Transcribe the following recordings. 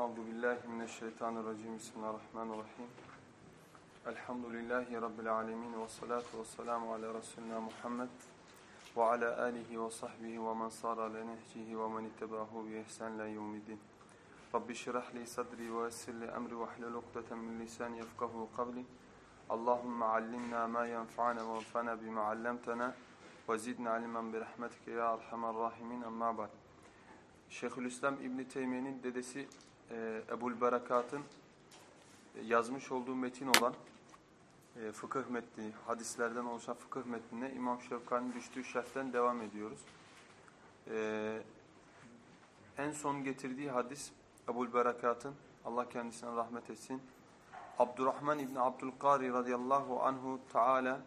Euzu billahi mineşşeytanirracim. Bismillahirrahmanirrahim. Elhamdülillahi rabbil alamin ve salatu vesselamu ala resulina Muhammed ve ala alihi ve sahbihi ve men sara ala ve men ittabahu bi ihsan ila yevmiddin. Rabbi şrah li sadri ve yessir li emri ve hlul ukdeten min lisani yefkahu kavli. Allahumme allimna ma yenfa'una ve enfa'na bima 'allamtana ve zidna ilmen bi rahmetike ya erhamer rahimin. Amma ba'd. Şeyhülislam İbn Teymiye'nin dedesi e, Ebul Berekat'ın e, yazmış olduğu metin olan e, fıkıh metni, hadislerden oluşan fıkıh metnine İmam Şevkani'nin düştüğü şerhten devam ediyoruz. E, en son getirdiği hadis Ebul Berekat'ın, Allah kendisine rahmet etsin, Abdurrahman İbni Abdülkari radıyallahu anhu Teala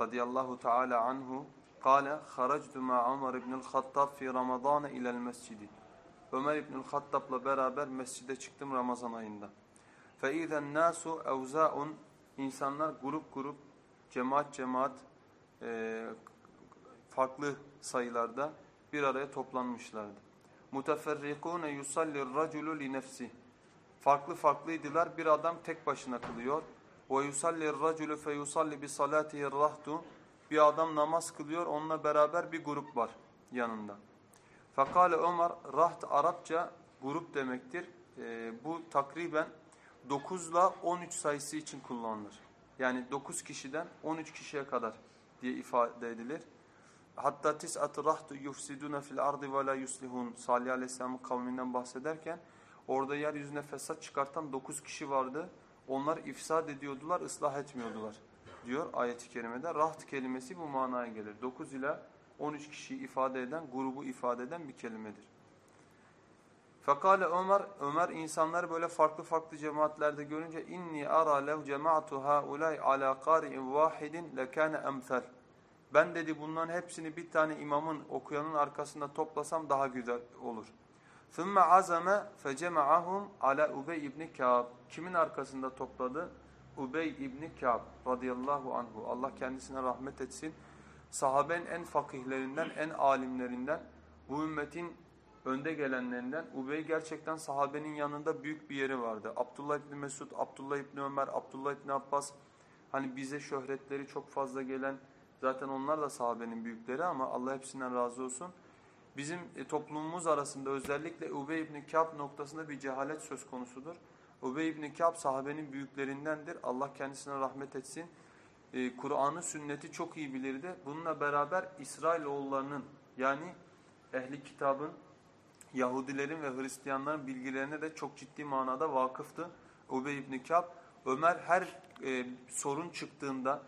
radıyallahu Teala anhu قال خرجت مع عمر بن الخطاب في رمضان إلى المسجد Ömer İbnül Hattab'la beraber mescide çıktım Ramazan ayında. فَاِذَا النَّاسُ اَوْزَاءٌ İnsanlar grup grup, cemaat cemaat, e, farklı sayılarda bir araya toplanmışlardı. مُتَفَرِّقُونَ يُصَلِّ الرَّجُلُ لِنَفْسِهِ Farklı farklıydılar. Bir adam tek başına kılıyor. وَيُصَلِّ الرَّجُلُ فَيُصَلِّ بِصَلَاتِهِ الرَّهْتُ Bir adam namaz kılıyor. Onunla beraber bir grup var yanında. Fakale Ömer, raht Arapça grup demektir. E, bu takriben 9 ile 13 sayısı için kullanılır. Yani 9 kişiden 13 kişiye kadar diye ifade edilir. Hatta tis'at rahtu yufsiduna fil ardı ve la yuslihun. Salih Aleyhisselam'ın kavminden bahsederken orada yeryüzüne fesat çıkartan 9 kişi vardı. Onlar ifsad ediyordular, ıslah etmiyordular diyor ayet-i kerimede. Raht kelimesi bu manaya gelir. 9 ile 13 kişiyi ifade eden, grubu ifade eden bir kelimedir. Fekale Ömer, Ömer insanları böyle farklı farklı cemaatlerde görünce inni ara lev cemaatu haulay ala qari'in vahidin lekane emsel. Ben dedi bunların hepsini bir tane imamın okuyanın arkasında toplasam daha güzel olur. Thumma azame fecema'ahum ala Ubey ibn Ka'b. Kimin arkasında topladı? Ubey ibn Ka'b radıyallahu anhu. Allah kendisine rahmet etsin sahabenin en fakihlerinden, en alimlerinden, bu ümmetin önde gelenlerinden Ubey gerçekten sahabenin yanında büyük bir yeri vardı. Abdullah İbni Mesud, Abdullah İbni Ömer, Abdullah İbni Abbas hani bize şöhretleri çok fazla gelen zaten onlar da sahabenin büyükleri ama Allah hepsinden razı olsun. Bizim e, toplumumuz arasında özellikle Ubey İbni Kâb noktasında bir cehalet söz konusudur. Ubey İbni Kâb sahabenin büyüklerindendir. Allah kendisine rahmet etsin e, Kur'an'ı, sünneti çok iyi bilirdi. Bununla beraber İsrailoğullarının yani ehli kitabın, Yahudilerin ve Hristiyanların bilgilerine de çok ciddi manada vakıftı. Ubey ibn Kâb, Ömer her e, sorun çıktığında,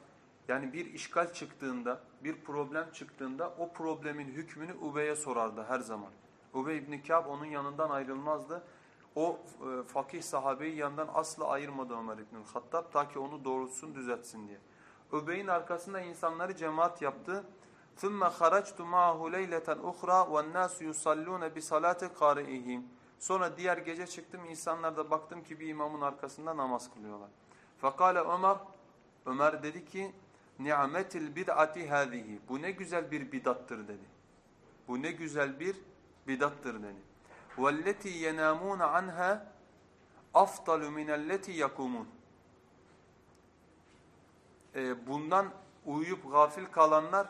yani bir işgal çıktığında, bir problem çıktığında o problemin hükmünü Ubey'e sorardı her zaman. Ubey ibn Kâb onun yanından ayrılmazdı. O e, fakih sahabeyi yanından asla ayırmadı Ömer ibn Hattab ta ki onu doğrultsun, düzeltsin diye. Öbey'in arkasında insanları cemaat yaptı. ثُمَّ خَرَجْتُ مَعَهُ لَيْلَةً اُخْرَى وَالنَّاسُ يُصَلُّونَ بِصَلَاتِ قَارِئِهِمْ Sonra diğer gece çıktım insanlar da baktım ki bir imamın arkasında namaz kılıyorlar. فَقَالَ Ömer Ömer dedi ki ni'metil bid'ati hadihi. Bu ne güzel bir bidattır dedi. Bu ne güzel bir bidattır dedi. وَالَّتِي يَنَامُونَ عَنْهَا أَفْضَلُ مِنَ الَّتِي يَقُومُونَ e, bundan uyuyup gafil kalanlar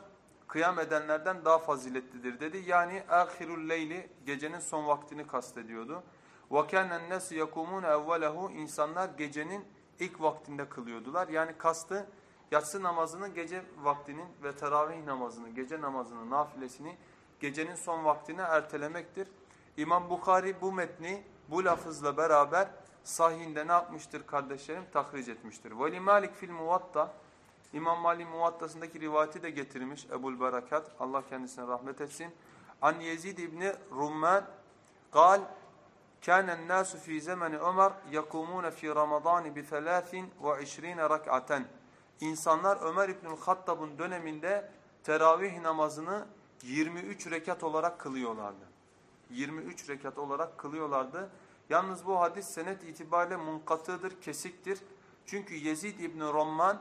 kıyam edenlerden daha faziletlidir dedi. Yani ahirul leyli gecenin son vaktini kastediyordu. وَكَانَ النَّاسِ يَقُومُونَ اَوَّلَهُ insanlar gecenin ilk vaktinde kılıyordular. Yani kastı yatsı namazını gece vaktinin ve teravih namazını, gece namazını, nafilesini gecenin son vaktine ertelemektir. İmam Bukhari bu metni bu lafızla beraber sahihinde ne yapmıştır kardeşlerim? Tahric etmiştir. وَلِ مَالِكْ fil muvatta İmam Malik Muvattası'ndaki rivayeti de getirmiş Ebul Barakat. Allah kendisine rahmet etsin. An Yezid İbni Rumman قال كان الناس في زمن Ömer يقومون في رمضان بثلاث وعشرين ركعة İnsanlar Ömer İbnül Hattab'ın döneminde teravih namazını 23 rekat olarak kılıyorlardı. 23 rekat olarak kılıyorlardı. Yalnız bu hadis senet itibariyle munkatıdır, kesiktir. Çünkü Yezid İbni Romman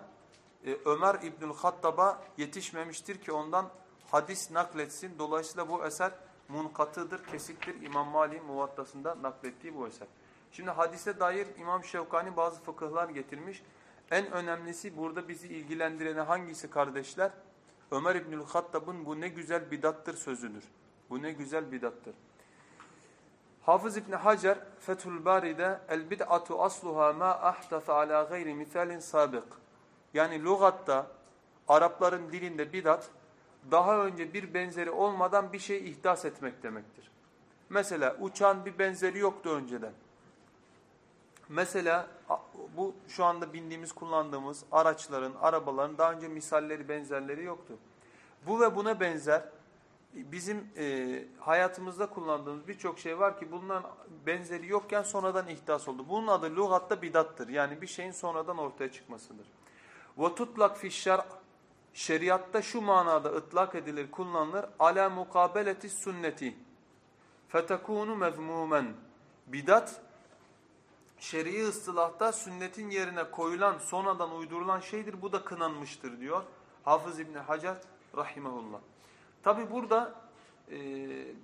e, Ömer İbnül Hattab'a yetişmemiştir ki ondan hadis nakletsin. Dolayısıyla bu eser munkatıdır, kesiktir. İmam Mali muvattasında naklettiği bu eser. Şimdi hadise dair İmam Şevkani bazı fıkıhlar getirmiş. En önemlisi burada bizi ilgilendireni hangisi kardeşler? Ömer İbnül Hattab'ın bu ne güzel bidattır sözüdür. Bu ne güzel bidattır. Hafız İbni Hacer Fethül Bari'de el bid'atu asluha ma ahtasa ala gayri misalin sabık. Yani lügatta Arapların dilinde bidat daha önce bir benzeri olmadan bir şey ihdas etmek demektir. Mesela uçan bir benzeri yoktu önceden. Mesela bu şu anda bindiğimiz, kullandığımız araçların, arabaların daha önce misalleri, benzerleri yoktu. Bu ve buna benzer bizim e, hayatımızda kullandığımız birçok şey var ki bunların benzeri yokken sonradan ihdas oldu. Bunun adı lügatta bidattır. Yani bir şeyin sonradan ortaya çıkmasıdır. Ve tutlak fi şer' şeriatta şu manada ıtlak edilir, kullanılır. Ala mukabeleti sünneti fetekunu mezmumen. Bidat şer'i ıstılahta sünnetin yerine koyulan, sonradan uydurulan şeydir. Bu da kınanmıştır diyor Hafız İbn Hacer rahimehullah. Tabi burada e,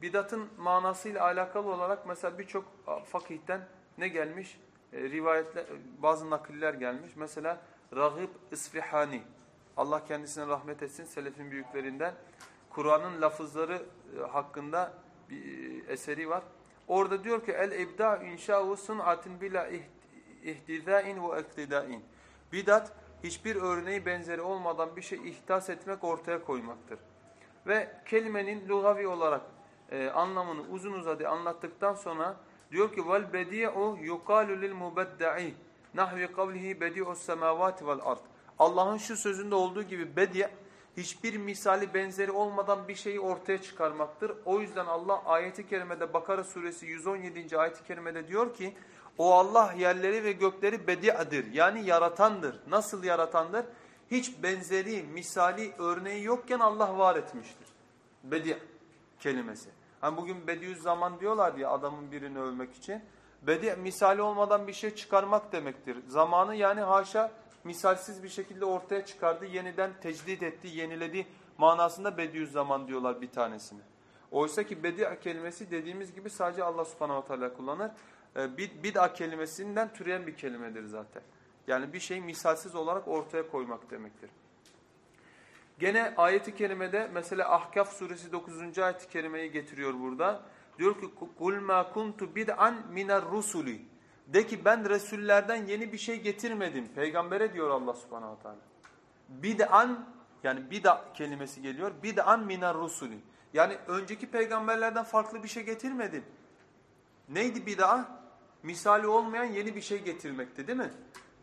bidatın manasıyla alakalı olarak mesela birçok fakihten ne gelmiş? E, rivayetler, bazı nakiller gelmiş. Mesela Ragib İsfihani Allah kendisine rahmet etsin selefin büyüklerinden. Kur'an'ın lafızları e, hakkında bir e, eseri var. Orada diyor ki el ibda inşa'u sun'atin bila ihtizain ve iktidain. Bidat hiçbir örneği benzeri olmadan bir şey ihtas etmek ortaya koymaktır. Ve kelimenin lugavi olarak e, anlamını uzun uzadı anlattıktan sonra diyor ki vel bedi'u yuqalu lil mubedda'i nahvi kavlihi bedi'us semavati vel ard. Allah'ın şu sözünde olduğu gibi bedi' hiçbir misali benzeri olmadan bir şeyi ortaya çıkarmaktır. O yüzden Allah ayeti kerimede Bakara suresi 117. ayeti kerimede diyor ki o Allah yerleri ve gökleri bedi'dir yani yaratandır. Nasıl yaratandır? Hiç benzeri, misali, örneği yokken Allah var etmiştir. Bedi' kelimesi. Hani bugün bediüz zaman diyorlar diye adamın birini övmek için. Bedi' misali olmadan bir şey çıkarmak demektir. Zamanı yani haşa misalsiz bir şekilde ortaya çıkardı, yeniden tecdit etti, yeniledi manasında Bediüzzaman diyorlar bir tanesini. Oysa ki bedi' kelimesi dediğimiz gibi sadece Allah subhanahu teala kullanır. Ee, bid'a kelimesinden türeyen bir kelimedir zaten. Yani bir şeyi misalsiz olarak ortaya koymak demektir. Gene ayeti kerimede mesela Ahkaf suresi 9. ayeti kerimeyi getiriyor burada. Diyor ki kul ma kuntu bid'an minar rusuli. De ki ben Resullerden yeni bir şey getirmedim. Peygambere diyor Allah subhanahu teala. Bid'an yani bid'a kelimesi geliyor. Bid'an minar rusulü. Yani önceki peygamberlerden farklı bir şey getirmedim. Neydi bid'a? Misali olmayan yeni bir şey getirmekti değil mi?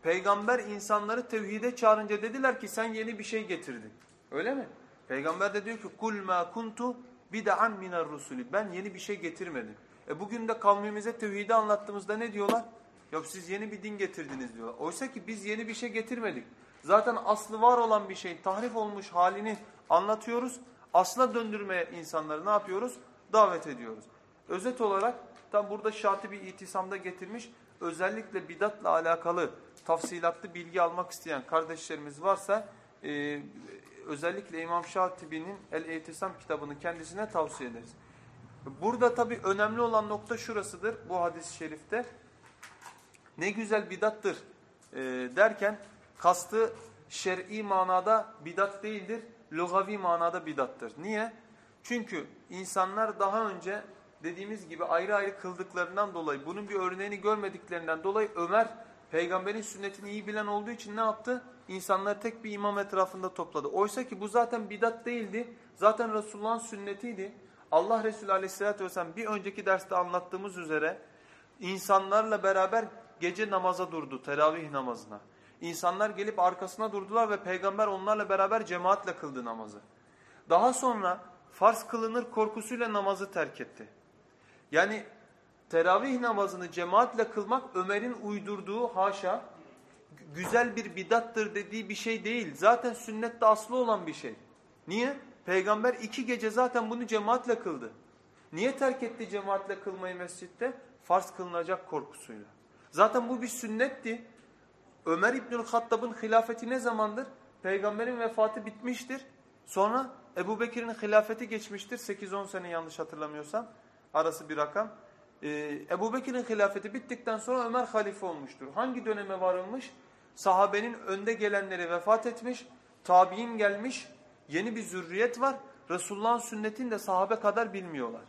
Peygamber insanları tevhide çağırınca dediler ki sen yeni bir şey getirdin. Öyle mi? Peygamber de diyor ki kul ma kuntu bid'an minar rusulü. Ben yeni bir şey getirmedim. E bugün de kavmimize tevhidi anlattığımızda ne diyorlar? Yok siz yeni bir din getirdiniz diyorlar. Oysa ki biz yeni bir şey getirmedik. Zaten aslı var olan bir şey, tahrif olmuş halini anlatıyoruz. Asla döndürmeye insanları ne yapıyoruz? Davet ediyoruz. Özet olarak tam burada bir itisamda getirmiş. Özellikle bidatla alakalı tafsilatlı bilgi almak isteyen kardeşlerimiz varsa e, özellikle İmam Şatibi'nin El-İtisam kitabını kendisine tavsiye ederiz. Burada tabii önemli olan nokta şurasıdır bu hadis-i şerifte. Ne güzel bidattır e, derken kastı şer'i manada bidat değildir, lugavi manada bidattır. Niye? Çünkü insanlar daha önce dediğimiz gibi ayrı ayrı kıldıklarından dolayı, bunun bir örneğini görmediklerinden dolayı Ömer peygamberin sünnetini iyi bilen olduğu için ne yaptı? İnsanları tek bir imam etrafında topladı. Oysa ki bu zaten bidat değildi. Zaten Resulullah'ın sünnetiydi. Allah Resulü Aleyhisselatü Vesselam bir önceki derste anlattığımız üzere insanlarla beraber gece namaza durdu, teravih namazına. İnsanlar gelip arkasına durdular ve peygamber onlarla beraber cemaatle kıldı namazı. Daha sonra farz kılınır korkusuyla namazı terk etti. Yani teravih namazını cemaatle kılmak Ömer'in uydurduğu haşa güzel bir bidattır dediği bir şey değil. Zaten sünnette aslı olan bir şey. Niye? Peygamber iki gece zaten bunu cemaatle kıldı. Niye terk etti cemaatle kılmayı mescitte? Farz kılınacak korkusuyla. Zaten bu bir sünnetti. Ömer İbnül Hattab'ın hilafeti ne zamandır? Peygamberin vefatı bitmiştir. Sonra Ebu Bekir'in hilafeti geçmiştir. 8-10 sene yanlış hatırlamıyorsam. Arası bir rakam. Ee, Ebu Bekir'in hilafeti bittikten sonra Ömer halife olmuştur. Hangi döneme varılmış? Sahabenin önde gelenleri vefat etmiş. Tabi'in gelmiş. Yeni bir zürriyet var. Resulullah'ın sünnetini de sahabe kadar bilmiyorlar.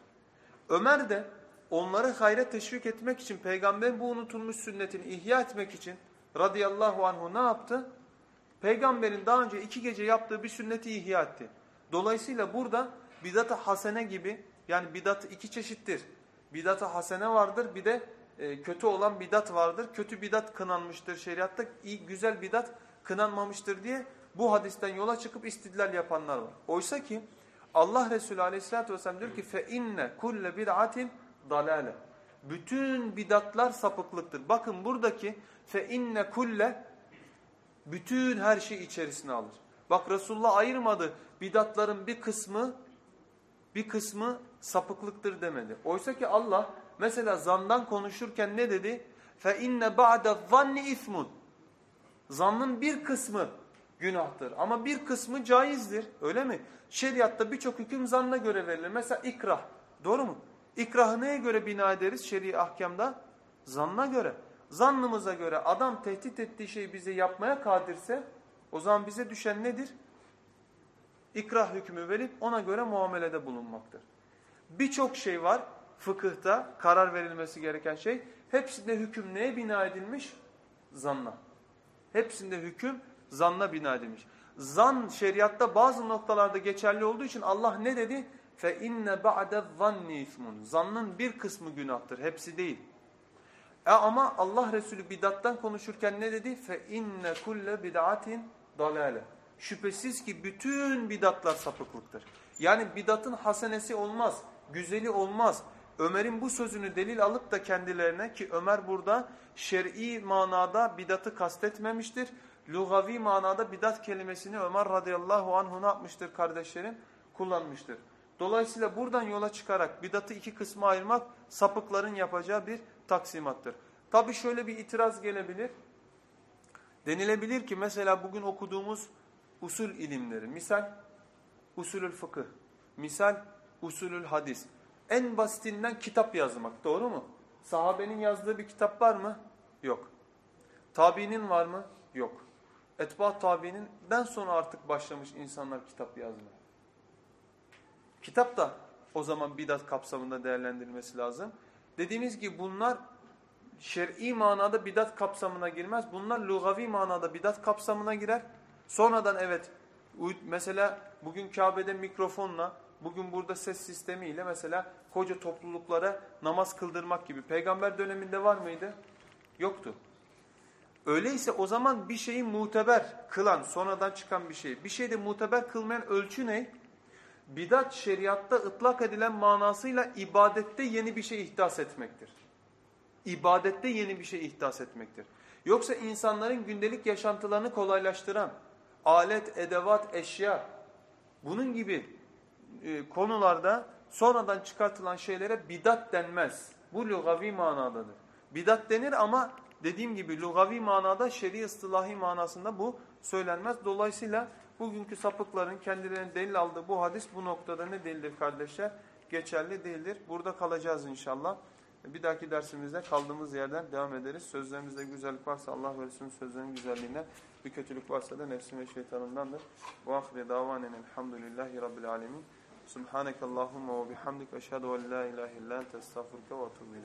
Ömer de onları hayra teşvik etmek için, peygamberin bu unutulmuş sünnetini ihya etmek için radıyallahu anhu ne yaptı? Peygamberin daha önce iki gece yaptığı bir sünneti ihya etti. Dolayısıyla burada bidat-ı hasene gibi yani bidat iki çeşittir Bidat-ı hasene vardır bir de e, kötü olan bidat vardır. Kötü bidat kınanmıştır şeriatta, iyi, güzel bidat kınanmamıştır diye bu hadisten yola çıkıp istidlal yapanlar var. Oysa ki Allah Resulü aleyhissalatü vesselam diyor ki فَاِنَّ كُلَّ بِدْعَةٍ ضَلَالَ Bütün bidatlar sapıklıktır. Bakın buradaki فَاِنَّ كُلَّ bütün her şey içerisine alır. Bak Resulullah ayırmadı. Bidatların bir kısmı bir kısmı sapıklıktır demedi. Oysa ki Allah mesela zandan konuşurken ne dedi? فَاِنَّ بَعْدَ الظَّنِّ اِثْمٌ Zannın bir kısmı günahtır ama bir kısmı caizdir. Öyle mi? Şeriatta birçok hüküm zanna göre verilir. Mesela ikrah. Doğru mu? İkrahı neye göre bina ederiz şer'i ahkamda? Zanna göre. Zannımıza göre adam tehdit ettiği şeyi bize yapmaya kadirse o zaman bize düşen nedir? ikrah hükmü verip ona göre muamelede bulunmaktır. Birçok şey var fıkıhta karar verilmesi gereken şey. Hepsinde hüküm neye bina edilmiş? Zanna. Hepsinde hüküm zanna bina edilmiş. Zan şeriatta bazı noktalarda geçerli olduğu için Allah ne dedi? Fe inne ba'de zanni ismun. Zannın bir kısmı günahtır, hepsi değil. E ama Allah Resulü bidattan konuşurken ne dedi? Fe inne kulle bid'atin dalale. Şüphesiz ki bütün bidatlar sapıklıktır. Yani bidatın hasenesi olmaz, güzeli olmaz. Ömer'in bu sözünü delil alıp da kendilerine ki Ömer burada şer'i manada bidatı kastetmemiştir. Lugavi manada bidat kelimesini Ömer radıyallahu anhu ne yapmıştır kardeşlerim? Kullanmıştır. Dolayısıyla buradan yola çıkarak bidatı iki kısma ayırmak sapıkların yapacağı bir taksimattır. Tabi şöyle bir itiraz gelebilir. Denilebilir ki mesela bugün okuduğumuz usul ilimleri, misal usulül fıkıh, misal usulül hadis. En basitinden kitap yazmak doğru mu? Sahabenin yazdığı bir kitap var mı? Yok. Tabiinin var mı? Yok. Etba tabiininden sonra artık başlamış insanlar kitap yazmaya. Kitap da o zaman bidat kapsamında değerlendirilmesi lazım. Dediğimiz gibi bunlar şer'i manada bidat kapsamına girmez. Bunlar lugavi manada bidat kapsamına girer. Sonradan evet mesela bugün Kabe'de mikrofonla, bugün burada ses sistemiyle mesela koca topluluklara namaz kıldırmak gibi. Peygamber döneminde var mıydı? Yoktu. Öyleyse o zaman bir şeyi muteber kılan, sonradan çıkan bir şey. Bir şeyde muteber kılmayan ölçü ne? Bidat şeriatta ıtlak edilen manasıyla ibadette yeni bir şey ihdas etmektir. İbadette yeni bir şey ihdas etmektir. Yoksa insanların gündelik yaşantılarını kolaylaştıran alet, edevat, eşya bunun gibi e, konularda sonradan çıkartılan şeylere bidat denmez. Bu lugavi manadadır. Bidat denir ama dediğim gibi lugavi manada şer'i ıstılahi manasında bu söylenmez. Dolayısıyla bugünkü sapıkların kendilerine delil aldığı bu hadis bu noktada ne değildir kardeşler? Geçerli değildir. Burada kalacağız inşallah. Bir dahaki dersimizde kaldığımız yerden devam ederiz. Sözlerimizde güzellik varsa Allah ve Resulünün sözlerinin güzelliğine, bir kötülük varsa da nefsim ve şeytanımdandır. Bu ahire davanen elhamdülillahi rabbil alemin. Subhaneke Allahumma ve bihamdik eşhedü en la ilahe illa ente estağfurke ve etûbü